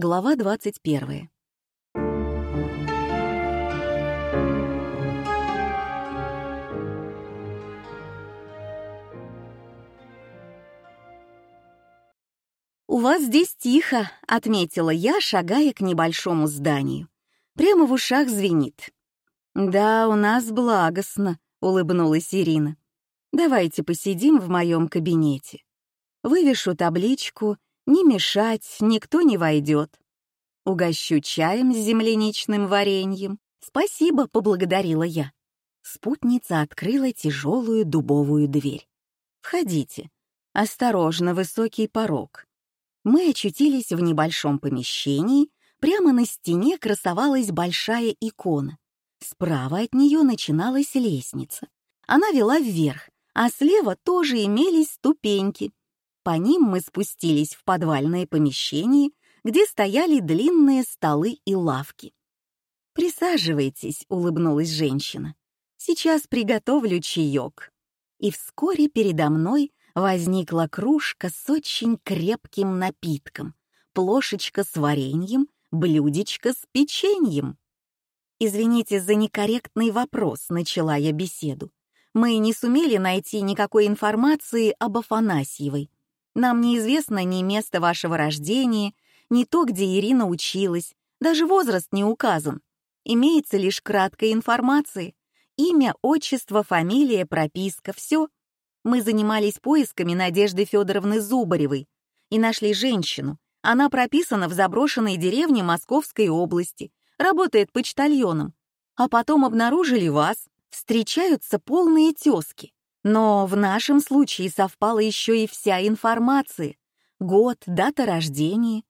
Глава 21. «У вас здесь тихо», — отметила я, шагая к небольшому зданию. Прямо в ушах звенит. «Да, у нас благостно», — улыбнулась Ирина. «Давайте посидим в моем кабинете. Вывешу табличку «Не мешать, никто не войдет». Угощу чаем с земляничным вареньем. «Спасибо», — поблагодарила я. Спутница открыла тяжелую дубовую дверь. «Входите. Осторожно, высокий порог мы очутились в небольшом помещении, прямо на стене красовалась большая икона. Справа от нее начиналась лестница. Она вела вверх, а слева тоже имелись ступеньки. По ним мы спустились в подвальное помещение, где стояли длинные столы и лавки. «Присаживайтесь», — улыбнулась женщина. «Сейчас приготовлю чаек». И вскоре передо мной возникла кружка с очень крепким напитком, плошечка с вареньем, блюдечко с печеньем. «Извините за некорректный вопрос», — начала я беседу. «Мы не сумели найти никакой информации об Афанасьевой. Нам неизвестно ни место вашего рождения, ни то, где Ирина училась, даже возраст не указан. Имеется лишь краткая информация. Имя, отчество, фамилия, прописка — все мы занимались поисками Надежды Федоровны Зубаревой и нашли женщину. Она прописана в заброшенной деревне Московской области, работает почтальоном. А потом обнаружили вас, встречаются полные тезки. Но в нашем случае совпала еще и вся информация. Год, дата рождения.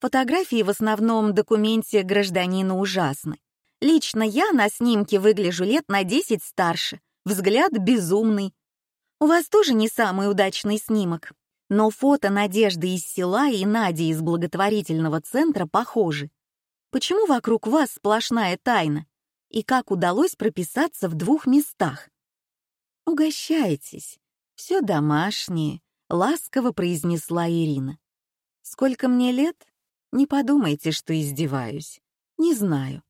Фотографии в основном документе гражданина ужасны. Лично я на снимке выгляжу лет на 10 старше, взгляд безумный, у вас тоже не самый удачный снимок, но фото Надежды из села и Нади из благотворительного центра похожи. Почему вокруг вас сплошная тайна? И как удалось прописаться в двух местах? «Угощайтесь, все домашнее», — ласково произнесла Ирина. «Сколько мне лет? Не подумайте, что издеваюсь. Не знаю.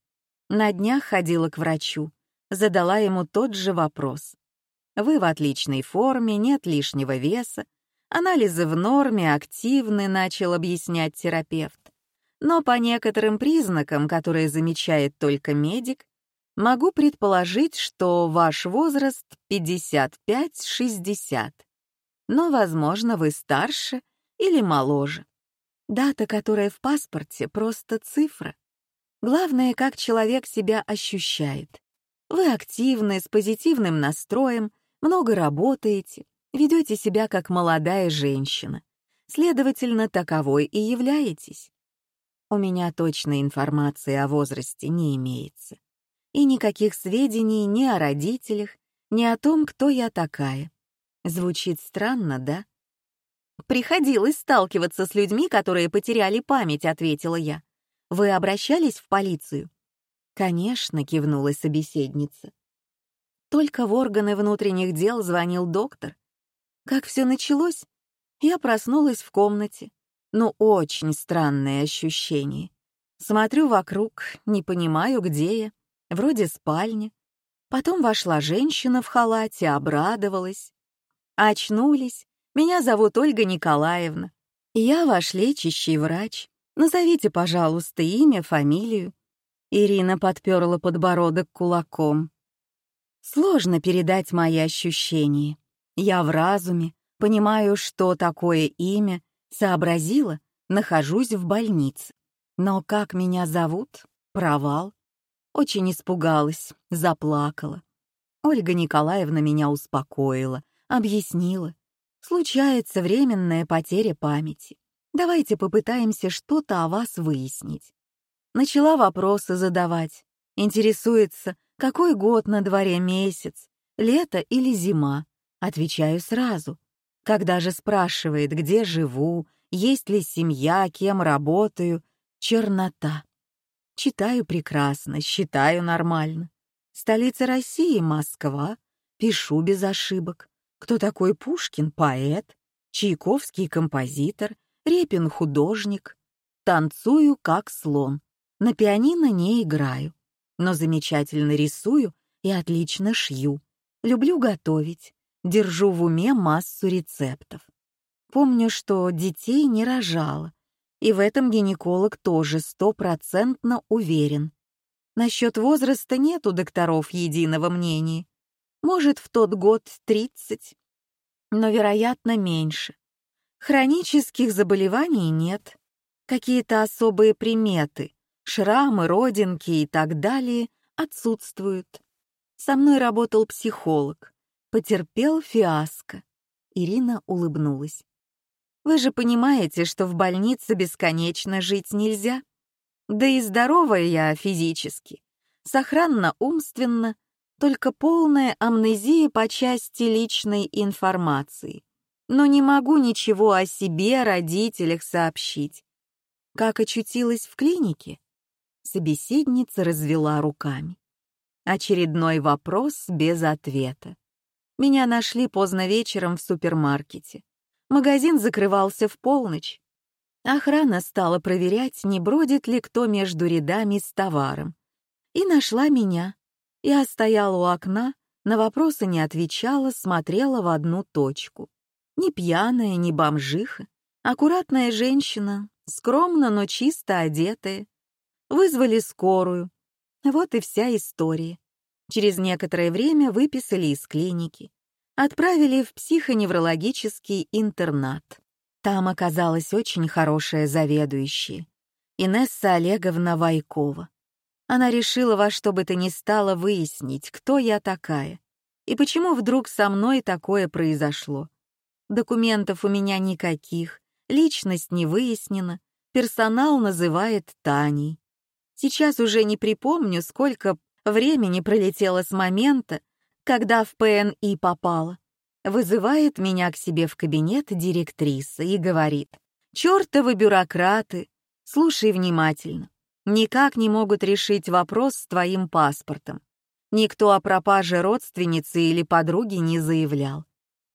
На днях ходила к врачу, задала ему тот же вопрос. Вы в отличной форме, нет лишнего веса, анализы в норме, активны, начал объяснять терапевт. Но по некоторым признакам, которые замечает только медик, могу предположить, что ваш возраст 55-60. Но, возможно, вы старше или моложе. Дата, которая в паспорте, просто цифра. Главное, как человек себя ощущает. Вы активны, с позитивным настроем, много работаете, ведете себя как молодая женщина. Следовательно, таковой и являетесь. У меня точной информации о возрасте не имеется. И никаких сведений ни о родителях, ни о том, кто я такая. Звучит странно, да? «Приходилось сталкиваться с людьми, которые потеряли память», — ответила я. «Вы обращались в полицию?» «Конечно», — кивнула собеседница. Только в органы внутренних дел звонил доктор. Как все началось? Я проснулась в комнате. Ну, очень странное ощущение. Смотрю вокруг, не понимаю, где я. Вроде спальня. Потом вошла женщина в халате, обрадовалась. Очнулись. Меня зовут Ольга Николаевна. Я ваш лечащий врач. Назовите, пожалуйста, имя, фамилию. Ирина подперла подбородок кулаком. Сложно передать мои ощущения. Я в разуме, понимаю, что такое имя, сообразила, нахожусь в больнице. Но как меня зовут? Провал. Очень испугалась, заплакала. Ольга Николаевна меня успокоила, объяснила. Случается временная потеря памяти. Давайте попытаемся что-то о вас выяснить. Начала вопросы задавать. Интересуется, какой год на дворе месяц, лето или зима? Отвечаю сразу. Когда же спрашивает, где живу, есть ли семья, кем работаю, чернота. Читаю прекрасно, считаю нормально. Столица России — Москва. Пишу без ошибок. Кто такой Пушкин? Поэт. Чайковский — композитор. Репин — художник. Танцую, как слон. На пианино не играю. Но замечательно рисую и отлично шью. Люблю готовить. Держу в уме массу рецептов. Помню, что детей не рожала. И в этом гинеколог тоже стопроцентно уверен. Насчет возраста нет у докторов единого мнения. Может, в тот год 30, но, вероятно, меньше. Хронических заболеваний нет. Какие-то особые приметы, шрамы, родинки и так далее отсутствуют. Со мной работал психолог. Потерпел фиаско. Ирина улыбнулась. Вы же понимаете, что в больнице бесконечно жить нельзя. Да и здоровая я физически, сохранна умственно, только полная амнезия по части личной информации. Но не могу ничего о себе, родителях сообщить. Как очутилась в клинике? Собеседница развела руками. Очередной вопрос без ответа. Меня нашли поздно вечером в супермаркете. Магазин закрывался в полночь. Охрана стала проверять, не бродит ли кто между рядами с товаром. И нашла меня. Я стояла у окна, на вопросы не отвечала, смотрела в одну точку. Ни пьяная, ни бомжиха. Аккуратная женщина, скромно, но чисто одетая. Вызвали скорую. Вот и вся история. Через некоторое время выписали из клиники. Отправили в психоневрологический интернат. Там оказалась очень хорошая заведующая, Инесса Олеговна Вайкова. Она решила во что бы то ни стало выяснить, кто я такая и почему вдруг со мной такое произошло. Документов у меня никаких, личность не выяснена, персонал называет Таней. Сейчас уже не припомню, сколько времени пролетело с момента, когда в ПНИ попала. Вызывает меня к себе в кабинет директриса и говорит, «Чёртовы бюрократы, слушай внимательно, никак не могут решить вопрос с твоим паспортом. Никто о пропаже родственницы или подруги не заявлял.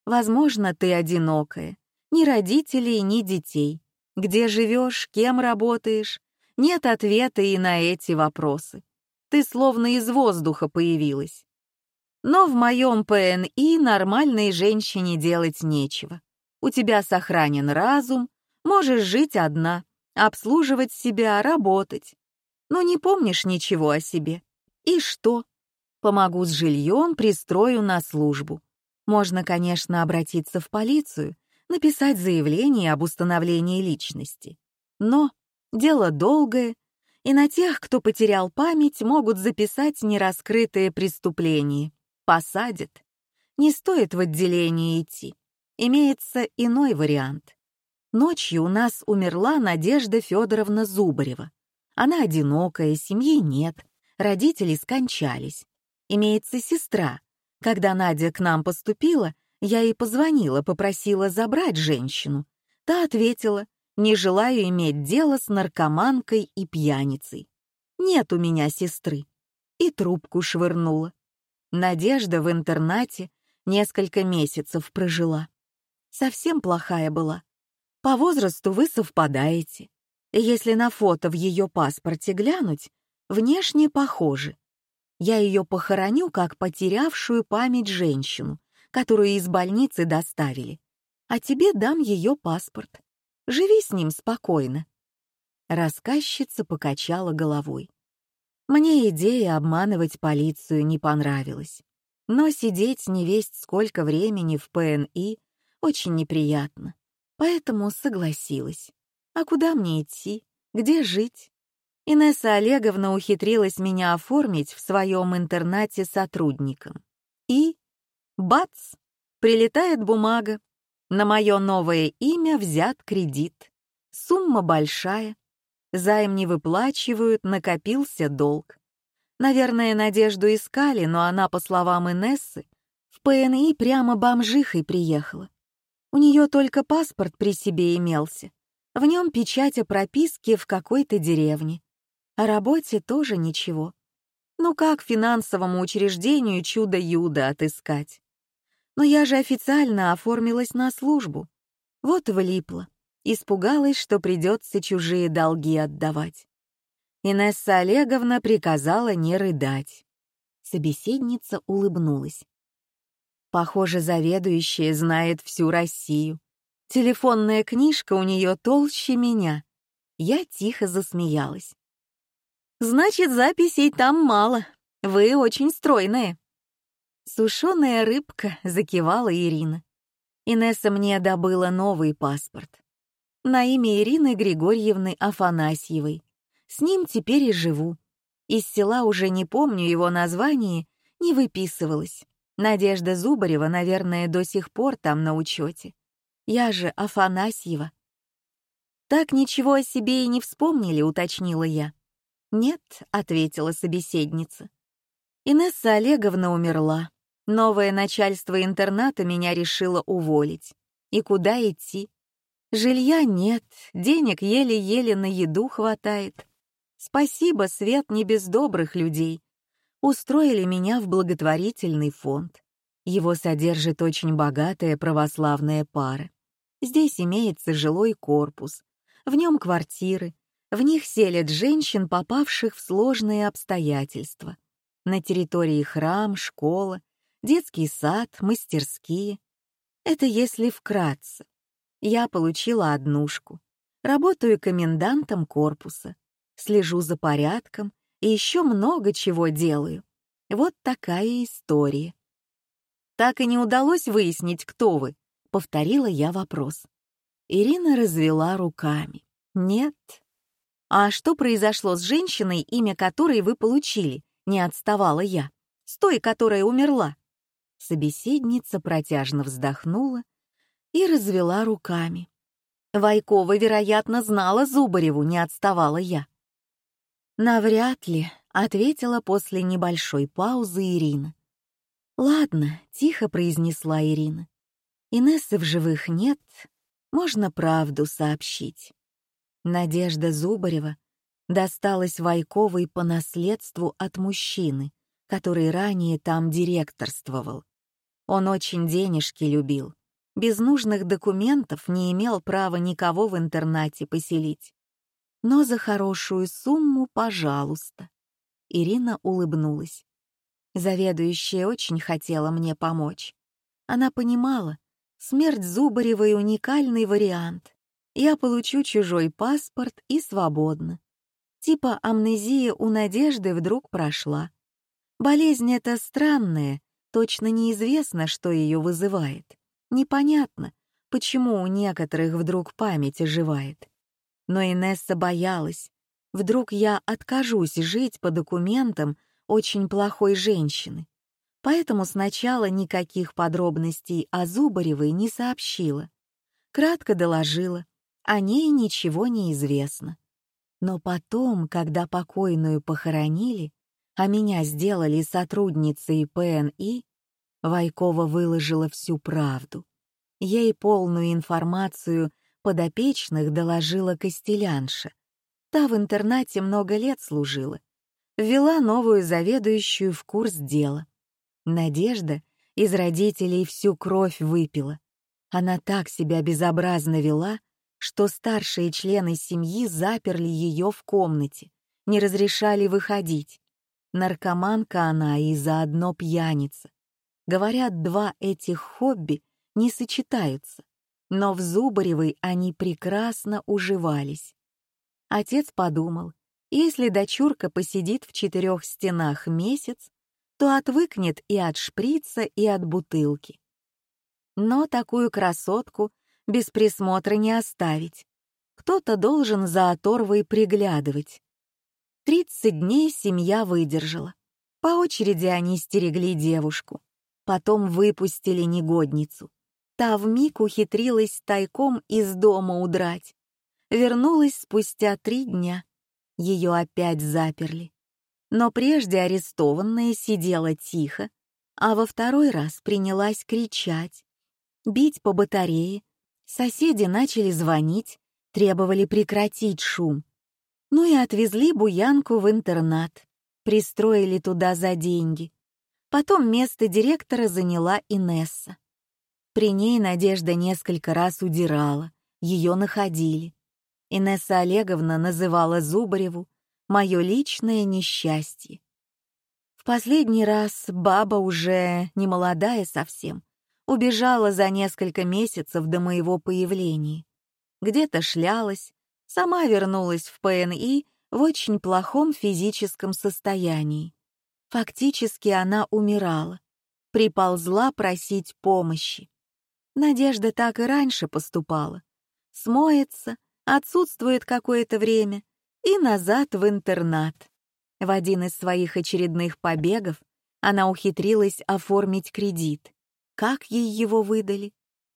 Возможно, ты одинокая, ни родителей, ни детей. Где живешь, кем работаешь? Нет ответа и на эти вопросы. Ты словно из воздуха появилась. Но в моем ПНИ нормальной женщине делать нечего. У тебя сохранен разум, можешь жить одна, обслуживать себя, работать. Но не помнишь ничего о себе. И что? Помогу с жильем, пристрою на службу. Можно, конечно, обратиться в полицию, написать заявление об установлении личности. Но дело долгое, и на тех, кто потерял память, могут записать нераскрытые преступления посадят. Не стоит в отделение идти. Имеется иной вариант. Ночью у нас умерла Надежда Федоровна Зубарева. Она одинокая, семьи нет, родители скончались. Имеется сестра. Когда Надя к нам поступила, я ей позвонила, попросила забрать женщину. Та ответила, не желаю иметь дело с наркоманкой и пьяницей. Нет у меня сестры. И трубку швырнула. Надежда в интернате несколько месяцев прожила. Совсем плохая была. По возрасту вы совпадаете. Если на фото в ее паспорте глянуть, внешне похожи. Я ее похороню как потерявшую память женщину, которую из больницы доставили. А тебе дам ее паспорт. Живи с ним спокойно. Рассказчица покачала головой. Мне идея обманывать полицию не понравилась. Но сидеть не весть сколько времени в ПНИ очень неприятно. Поэтому согласилась. А куда мне идти? Где жить? Инесса Олеговна ухитрилась меня оформить в своем интернате сотрудником. И, бац, прилетает бумага. На мое новое имя взят кредит. Сумма большая, Займ не выплачивают, накопился долг. Наверное, Надежду искали, но она, по словам Инессы, в ПНИ прямо бомжихой приехала. У нее только паспорт при себе имелся. В нем печать о прописке в какой-то деревне. О работе тоже ничего. Ну как финансовому учреждению чудо-юдо отыскать? Но я же официально оформилась на службу. Вот влипла. Испугалась, что придется чужие долги отдавать. Инесса Олеговна приказала не рыдать. Собеседница улыбнулась. Похоже, заведующая знает всю Россию. Телефонная книжка у нее толще меня. Я тихо засмеялась. «Значит, записей там мало. Вы очень стройные». «Сушеная рыбка», — закивала Ирина. Инесса мне добыла новый паспорт. На имя Ирины Григорьевны Афанасьевой. С ним теперь и живу. Из села уже не помню его название, не выписывалась. Надежда Зубарева, наверное, до сих пор там на учете. Я же Афанасьева. Так ничего о себе и не вспомнили, уточнила я. Нет, ответила собеседница. Инесса Олеговна умерла. Новое начальство интерната меня решило уволить. И куда идти? Жилья нет, денег еле-еле на еду хватает. Спасибо, Свет, не без добрых людей. Устроили меня в благотворительный фонд. Его содержит очень богатая православная пара. Здесь имеется жилой корпус, в нем квартиры, в них селят женщин, попавших в сложные обстоятельства. На территории храм, школа, детский сад, мастерские. Это если вкратце. Я получила однушку. Работаю комендантом корпуса слежу за порядком и еще много чего делаю. Вот такая история. Так и не удалось выяснить, кто вы, повторила я вопрос. Ирина развела руками. Нет. А что произошло с женщиной, имя которой вы получили? Не отставала я. С той, которая умерла. Собеседница протяжно вздохнула и развела руками. Вайкова, вероятно, знала Зубареву, не отставала я. «Навряд ли», — ответила после небольшой паузы Ирина. «Ладно», — тихо произнесла Ирина. «Инессы в живых нет, можно правду сообщить». Надежда Зубарева досталась Вайковой по наследству от мужчины, который ранее там директорствовал. Он очень денежки любил, без нужных документов не имел права никого в интернате поселить но за хорошую сумму, пожалуйста». Ирина улыбнулась. Заведующая очень хотела мне помочь. Она понимала, смерть Зубаревой — уникальный вариант. Я получу чужой паспорт и свободно. Типа амнезия у Надежды вдруг прошла. Болезнь эта странная, точно неизвестно, что ее вызывает. Непонятно, почему у некоторых вдруг память оживает. Но Инесса боялась. Вдруг я откажусь жить по документам очень плохой женщины. Поэтому сначала никаких подробностей о Зубаревой не сообщила. Кратко доложила, о ней ничего не известно. Но потом, когда покойную похоронили, а меня сделали сотрудницей ПНИ, Вайкова выложила всю правду. Ей полную информацию подопечных доложила Костелянша. Та в интернате много лет служила. Ввела новую заведующую в курс дела. Надежда из родителей всю кровь выпила. Она так себя безобразно вела, что старшие члены семьи заперли ее в комнате, не разрешали выходить. Наркоманка она и заодно пьяница. Говорят, два этих хобби не сочетаются но в Зубаревой они прекрасно уживались. Отец подумал, если дочурка посидит в четырех стенах месяц, то отвыкнет и от шприца, и от бутылки. Но такую красотку без присмотра не оставить. Кто-то должен за оторвой приглядывать. Тридцать дней семья выдержала. По очереди они стерегли девушку. Потом выпустили негодницу. Та вмиг ухитрилась тайком из дома удрать. Вернулась спустя три дня. Ее опять заперли. Но прежде арестованная сидела тихо, а во второй раз принялась кричать, бить по батарее. Соседи начали звонить, требовали прекратить шум. Ну и отвезли Буянку в интернат, пристроили туда за деньги. Потом место директора заняла Инесса. При ней Надежда несколько раз удирала, ее находили. Инесса Олеговна называла Зубареву «моё личное несчастье». В последний раз баба уже не молодая совсем, убежала за несколько месяцев до моего появления. Где-то шлялась, сама вернулась в ПНИ в очень плохом физическом состоянии. Фактически она умирала, приползла просить помощи. Надежда так и раньше поступала. Смоется, отсутствует какое-то время и назад в интернат. В один из своих очередных побегов она ухитрилась оформить кредит. Как ей его выдали?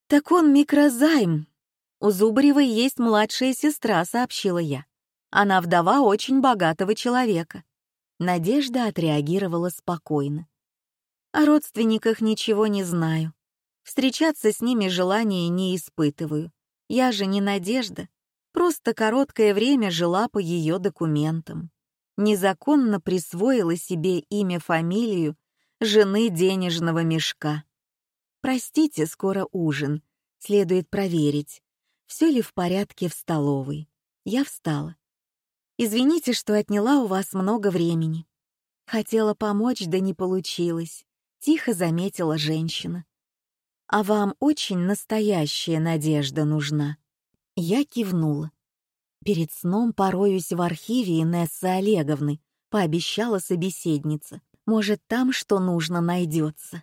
Так он микрозайм. У Зубаревой есть младшая сестра, сообщила я. Она вдова очень богатого человека. Надежда отреагировала спокойно. О родственниках ничего не знаю. Встречаться с ними желания не испытываю. Я же не Надежда. Просто короткое время жила по ее документам. Незаконно присвоила себе имя-фамилию жены денежного мешка. Простите, скоро ужин. Следует проверить, все ли в порядке в столовой. Я встала. Извините, что отняла у вас много времени. Хотела помочь, да не получилось. Тихо заметила женщина. А вам очень настоящая надежда нужна. Я кивнула. Перед сном пороюсь в архиве Инессы Олеговны, пообещала собеседница. Может, там что нужно найдется.